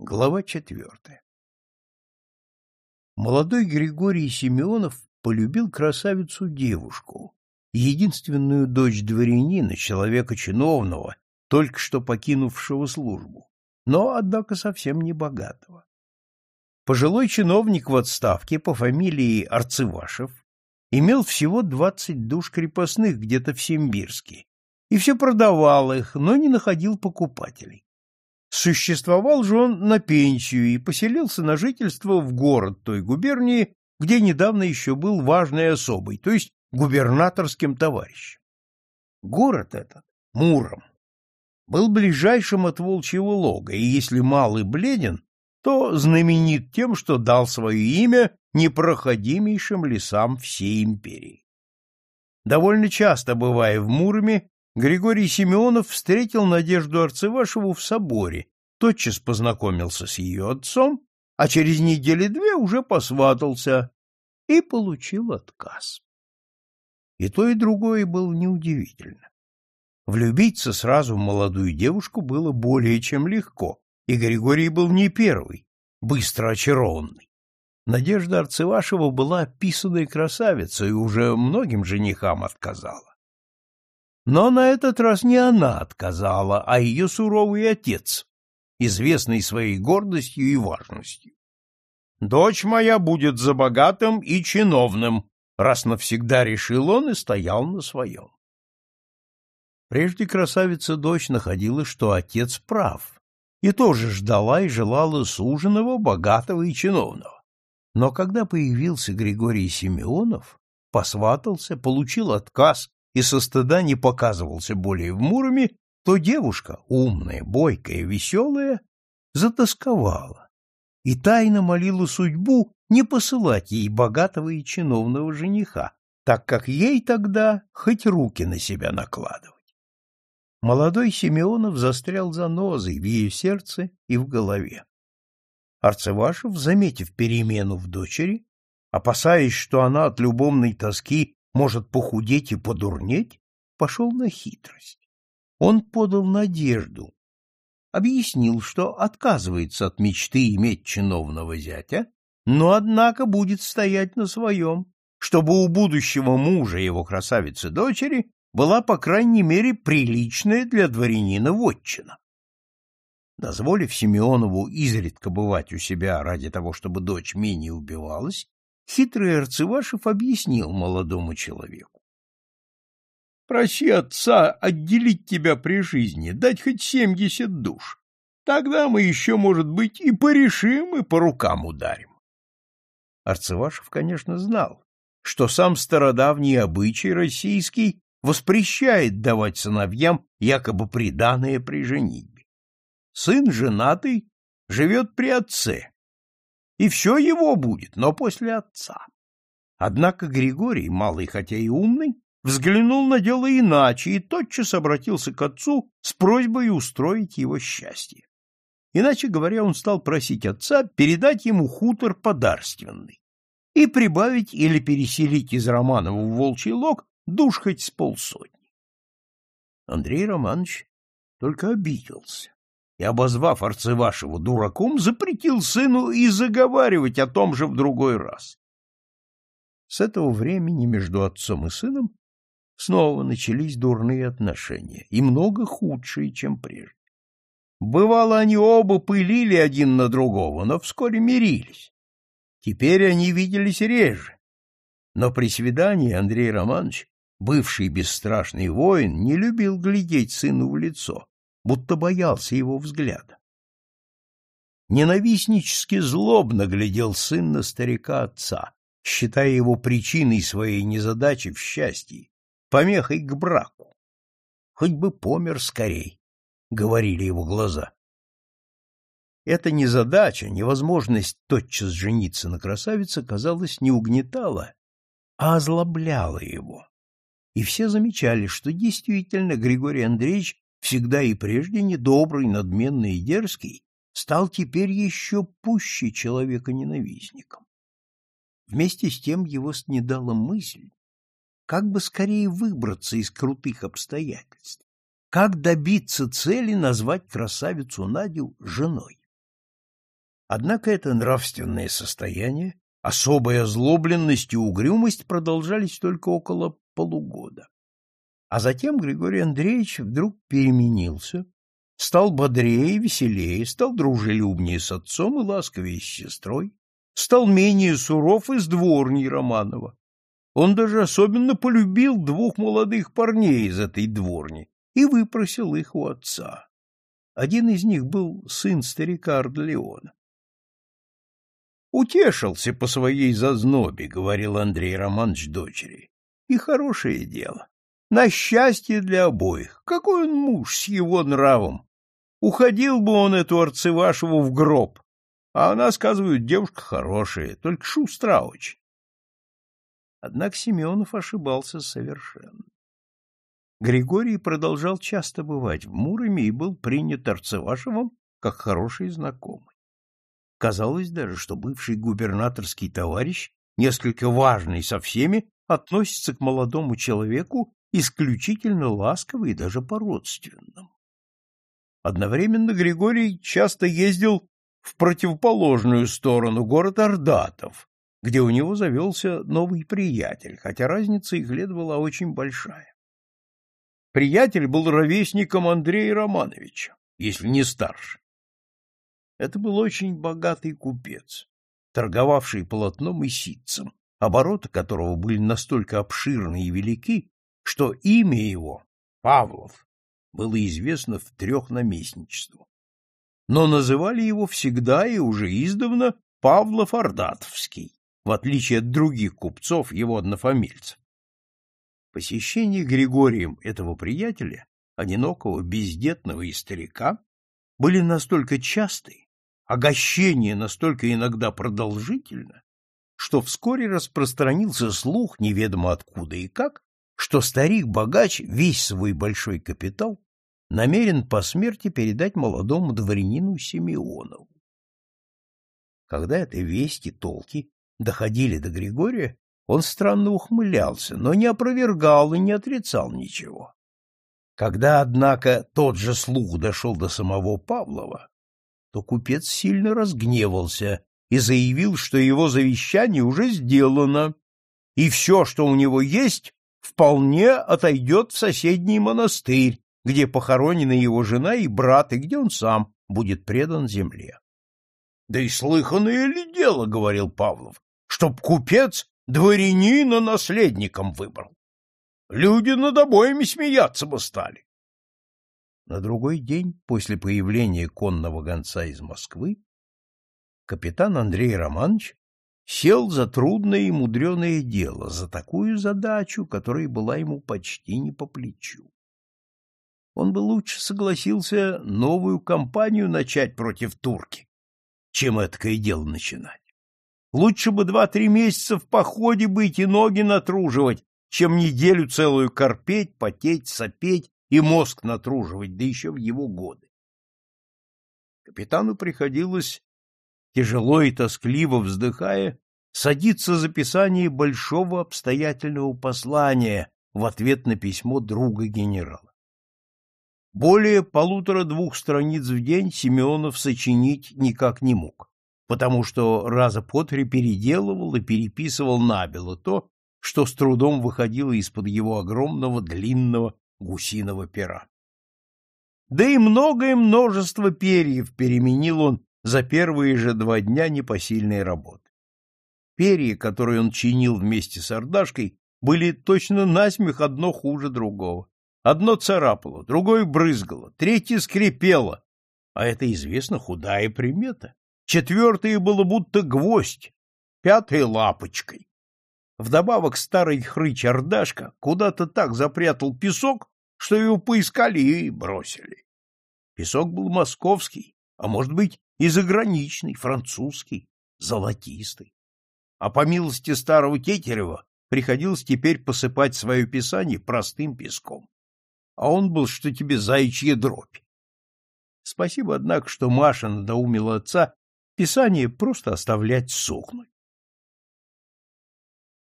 Глава четвертая. Молодой Григорий Семенов полюбил красавицу-девушку, единственную дочь дворянина, человека чиновного, только что покинувшего службу, но, однако, совсем не богатого. Пожилой чиновник в отставке по фамилии Арцевашев имел всего двадцать душ крепостных где-то в Симбирске и все продавал их, но не находил покупателей. Существовал же он на пенсию и поселился на жительство в город той губернии, где недавно еще был важной особой, то есть губернаторским товарищем. Город этот, Муром, был ближайшим от волчьего лога, и если малый бледен, то знаменит тем, что дал свое имя непроходимейшим лесам всей империи. Довольно часто, бывая в Муроме, Григорий Семенов встретил Надежду Арцевашеву в соборе, тотчас познакомился с ее отцом, а через недели две уже посватался и получил отказ. И то, и другое было неудивительно. Влюбиться сразу в молодую девушку было более чем легко, и Григорий был не первый, быстро очарованный. Надежда Арцевашева была описанной красавицей и уже многим женихам отказала. Но на этот раз не она отказала, а ее суровый отец, известный своей гордостью и важностью. «Дочь моя будет за богатым и чиновным», раз навсегда решил он и стоял на своем. Прежде красавица-дочь находила, что отец прав, и тоже ждала и желала суженого, богатого и чиновного. Но когда появился Григорий Симеонов, посватался, получил отказ и со стыда не показывался более в Муроме, то девушка, умная, бойкая, веселая, затасковала и тайно молила судьбу не посылать ей богатого и чиновного жениха, так как ей тогда хоть руки на себя накладывать. Молодой Симеонов застрял за нозой в ее сердце и в голове. Арцевашев, заметив перемену в дочери, опасаясь, что она от любовной тоски может похудеть и подурнеть, пошел на хитрость. Он подал надежду, объяснил, что отказывается от мечты иметь чиновного зятя, но, однако, будет стоять на своем, чтобы у будущего мужа его красавицы-дочери была, по крайней мере, приличная для дворянина вотчина. Дозволив Симеонову изредка бывать у себя ради того, чтобы дочь менее убивалась, хитрый Арцевашев объяснил молодому человеку. Проси отца отделить тебя при жизни, дать хоть семьдесят душ. Тогда мы еще, может быть, и порешим, и по рукам ударим. Арцевашев, конечно, знал, что сам стародавний обычай российский воспрещает давать сыновьям якобы приданое при женитьбе. Сын женатый живет при отце, и все его будет, но после отца. Однако Григорий, малый хотя и умный, взглянул на дело иначе и тотчас обратился к отцу с просьбой устроить его счастье. Иначе говоря, он стал просить отца передать ему хутор подарственный и прибавить или переселить из Романова в Волчий Лог душ хоть с полсотни. Андрей Романович только обиделся и, обозвав Арцевашеву дураком, запретил сыну и заговаривать о том же в другой раз. С этого времени между отцом и сыном снова начались дурные отношения, и много худшие, чем прежде. Бывало, они оба пылили один на другого, но вскоре мирились. Теперь они виделись реже. Но при свидании Андрей Романович, бывший бесстрашный воин, не любил глядеть сыну в лицо, будто боялся его взгляда. Ненавистнически злобно глядел сын на старика отца, считая его причиной своей незадачи в счастье, помехой к браку. Хоть бы помер скорей, — говорили его глаза. Эта незадача, невозможность тотчас жениться на красавице, казалось, не угнетала, а озлобляла его. И все замечали, что действительно Григорий Андреевич, всегда и прежде недобрый, надменный и дерзкий, стал теперь еще пуще человека-ненавистником. Вместе с тем его снедала мысль, как бы скорее выбраться из крутых обстоятельств, как добиться цели назвать красавицу Надю женой. Однако это нравственное состояние, особая озлобленность и угрюмость продолжались только около полугода. А затем Григорий Андреевич вдруг переменился, стал бодрее веселее, стал дружелюбнее с отцом и ласковее с сестрой, стал менее суров и с дворней Романова. Он даже особенно полюбил двух молодых парней из этой дворни и выпросил их у отца. Один из них был сын старика Ардлеона. «Утешился по своей зазнобе», — говорил Андрей Романович дочери. «И хорошее дело. На счастье для обоих. Какой он муж с его нравом! Уходил бы он эту Арцевашеву в гроб. А она, сказывают, девушка хорошая, только шустра очень. Однако Семенов ошибался совершенно. Григорий продолжал часто бывать в Муроме и был принят Арцевашевым как хороший знакомый. Казалось даже, что бывший губернаторский товарищ, несколько важный со всеми, относится к молодому человеку исключительно ласково и даже по-родственному. Одновременно Григорий часто ездил в противоположную сторону город Ордатов, где у него завелся новый приятель, хотя разница их лет была очень большая. Приятель был ровесником Андрея Романовича, если не старше. Это был очень богатый купец, торговавший полотном и ситцем, обороты которого были настолько обширны и велики, что имя его, Павлов, было известно в трех наместничествах. Но называли его всегда и уже издавна Павлов Ордатовский, в отличие от других купцов его однофамильцев. Посещение Григорием этого приятеля, одинокого, бездетного и старика, были настолько часты, а гощение настолько иногда продолжительно, что вскоре распространился слух, неведомо откуда и как, что старик-богач весь свой большой капитал намерен по смерти передать молодому дворянину Симеонову. Когда этой вести толки доходили до Григория, он странно ухмылялся, но не опровергал и не отрицал ничего. Когда, однако, тот же слух дошел до самого Павлова, то купец сильно разгневался и заявил, что его завещание уже сделано, и все, что у него есть, вполне отойдет в соседний монастырь, где похоронены его жена и брат, и где он сам будет предан земле. — Да и слыханное ли дело, — говорил Павлов, — чтоб купец дворянина наследником выбрал. Люди над обоими смеяться бы стали. На другой день после появления конного гонца из Москвы капитан Андрей Романович сел за трудное и мудреное дело, за такую задачу, которая была ему почти не по плечу. Он бы лучше согласился новую кампанию начать против турки, чем этакое дело начинать. Лучше бы два-три месяца в походе быть и ноги натруживать, чем неделю целую корпеть, потеть, сопеть и мозг натруживать, да еще в его годы. Капитану приходилось, тяжело и тоскливо вздыхая, садиться за писание большого обстоятельного послания в ответ на письмо друга генерала. Более полутора-двух страниц в день Семенов сочинить никак не мог потому что раза по три переделывал и переписывал набело то, что с трудом выходило из-под его огромного длинного гусиного пера. Да и многое множество перьев переменил он за первые же два дня непосильной работы. Перья, которые он чинил вместе с Ардашкой, были точно насмех одно хуже другого. Одно царапало, другое брызгало, третье скрипело, а это известно худая примета четвертое было будто гвоздь, пятое — лапочкой. Вдобавок старый хрыч Ардашка куда-то так запрятал песок, что его поискали и бросили. Песок был московский, а может быть и заграничный, французский, золотистый. А по милости старого Тетерева приходилось теперь посыпать свое писание простым песком. А он был, что тебе заячья дробь. Спасибо, однако, что Маша надоумила отца Писание просто оставлять сохнуть.